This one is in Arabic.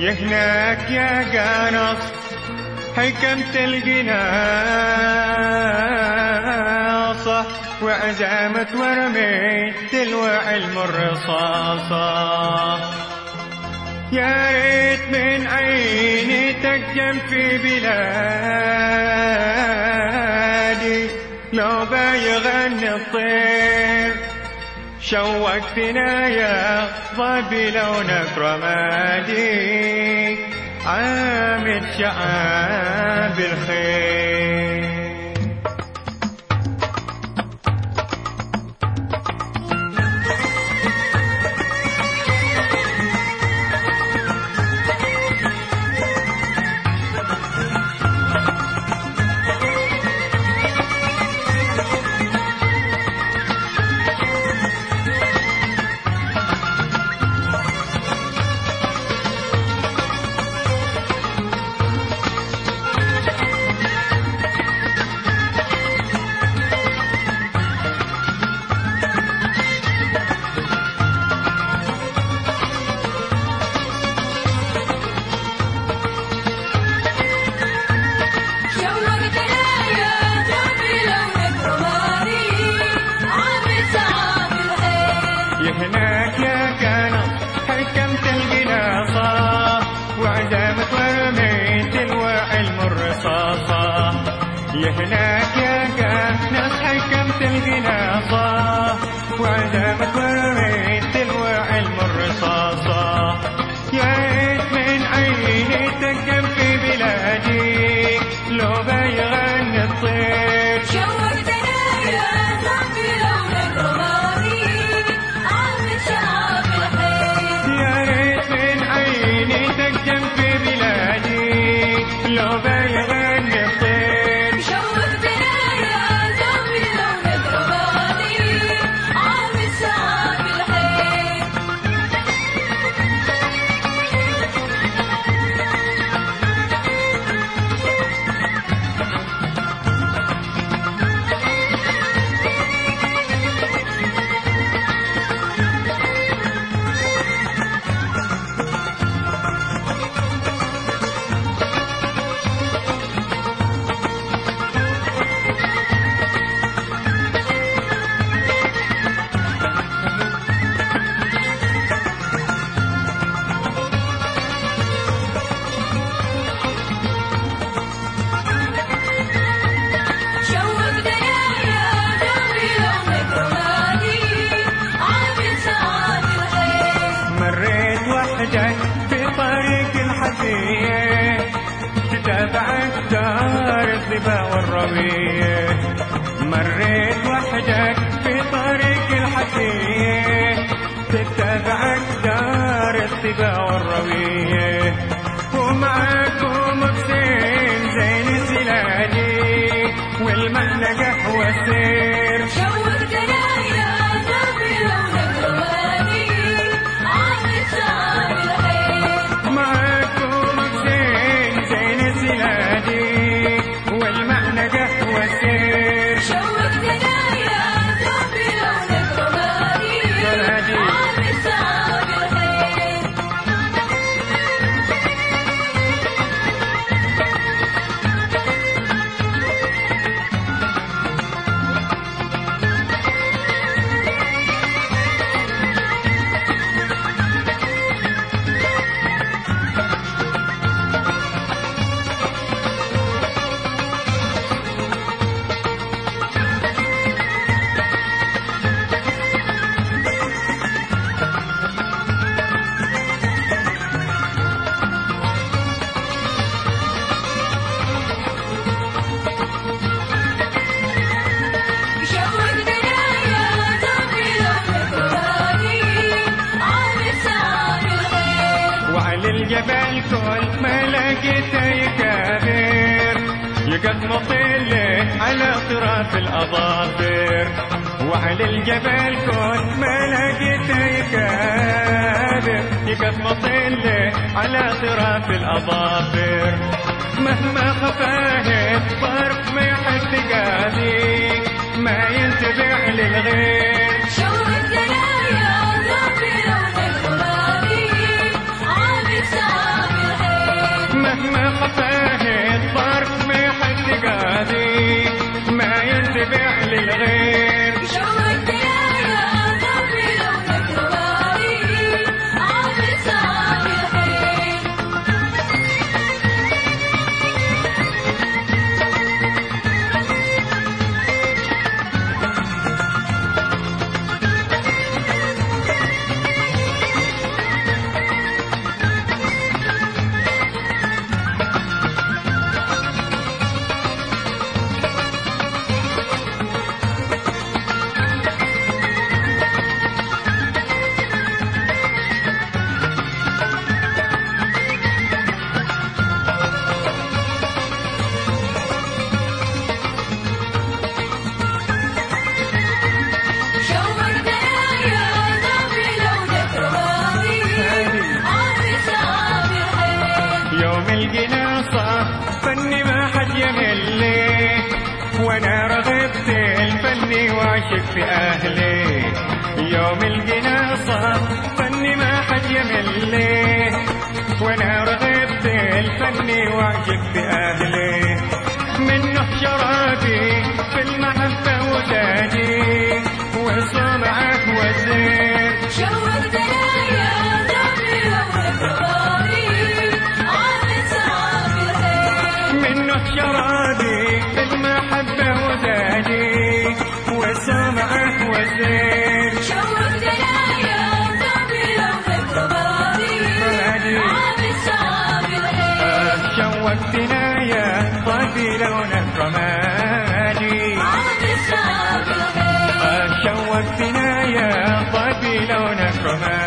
يا هناك يا قنص حكمت القناصة وعزمت ورميت تلوع المرصاصة يا ريت من عيني تقدم في بلادي لو بيغني الطير شوقتنا يا ضبي لونك رمادي عامد شعاب الخير. هناك الربيع مريت وحدك كل ما لقيته يكابر يقط مطله على أطراف الأظافر. وعلى الجبل كل ما لقيته يكابر يقط مطله على أطراف الأظافر. مهما خفاه فرق ما يحس قادر ما ينتبه للغير. magnetoterra. عاشق في أهلي يوم الجنا صار فني ما حد يملي وأنا رغبت الفني وعجبت وقتنا يا طبي لونكما